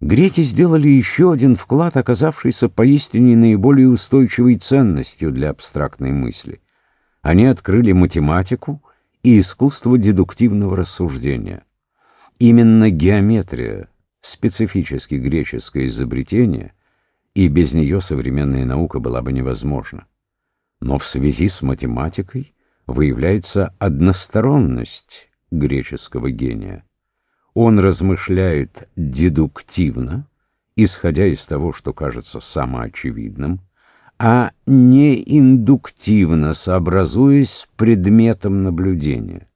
Греки сделали еще один вклад, оказавшийся поистине наиболее устойчивой ценностью для абстрактной мысли. Они открыли математику и искусство дедуктивного рассуждения. Именно геометрия, специфически греческое изобретение, и без нее современная наука была бы невозможна. Но в связи с математикой выявляется односторонность греческого гения. Он размышляет дедуктивно, исходя из того, что кажется самоочевидным, а не индуктивно, сообразуясь предметом наблюдения.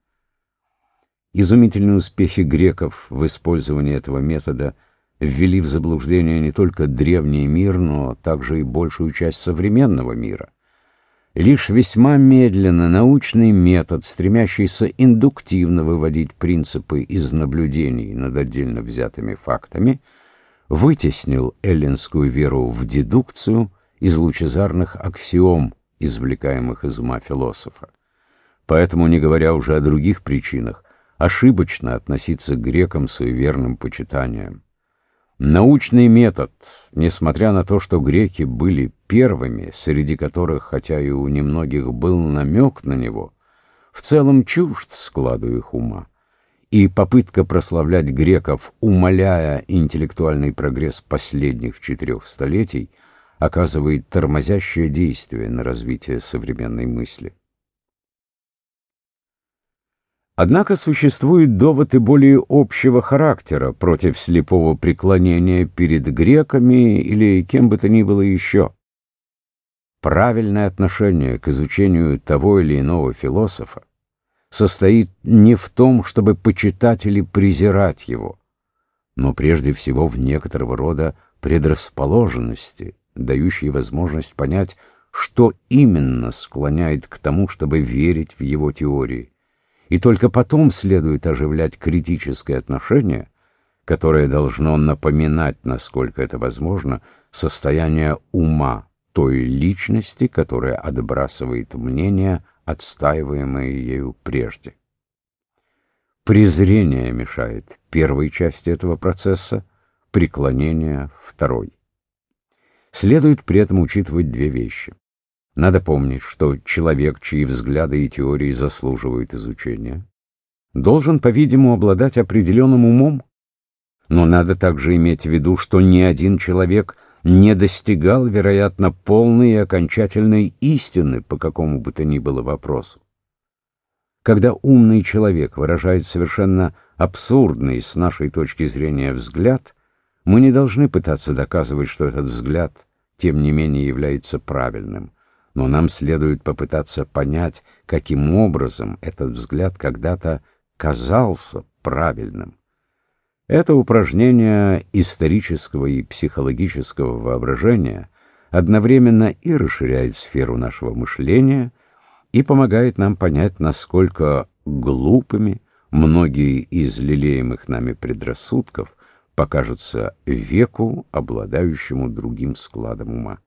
Изумительные успехи греков в использовании этого метода ввели в заблуждение не только древний мир, но также и большую часть современного мира. Лишь весьма медленно научный метод, стремящийся индуктивно выводить принципы из наблюдений над отдельно взятыми фактами, вытеснил эллинскую веру в дедукцию из лучезарных аксиом, извлекаемых из ума философа. Поэтому, не говоря уже о других причинах, ошибочно относиться к грекам суеверным почитанием. Научный метод, несмотря на то, что греки были первыми, среди которых, хотя и у немногих был намек на него, в целом чужд складу их ума. И попытка прославлять греков, умаляя интеллектуальный прогресс последних четырех столетий, оказывает тормозящее действие на развитие современной мысли. Однако существуют доводы более общего характера против слепого преклонения перед греками или кем бы то ни было еще. Правильное отношение к изучению того или иного философа состоит не в том, чтобы почитать или презирать его, но прежде всего в некоторого рода предрасположенности, дающей возможность понять, что именно склоняет к тому, чтобы верить в его теории и только потом следует оживлять критическое отношение, которое должно напоминать, насколько это возможно, состояние ума той личности, которая отбрасывает мнение, отстаиваемое ею прежде. Презрение мешает первой части этого процесса, преклонение — второй. Следует при этом учитывать две вещи. Надо помнить, что человек, чьи взгляды и теории заслуживают изучения, должен, по-видимому, обладать определенным умом, но надо также иметь в виду, что ни один человек не достигал, вероятно, полной и окончательной истины по какому бы то ни было вопросу. Когда умный человек выражает совершенно абсурдный с нашей точки зрения взгляд, мы не должны пытаться доказывать, что этот взгляд, тем не менее, является правильным но нам следует попытаться понять, каким образом этот взгляд когда-то казался правильным. Это упражнение исторического и психологического воображения одновременно и расширяет сферу нашего мышления и помогает нам понять, насколько глупыми многие из лелеемых нами предрассудков покажутся веку, обладающему другим складом ума.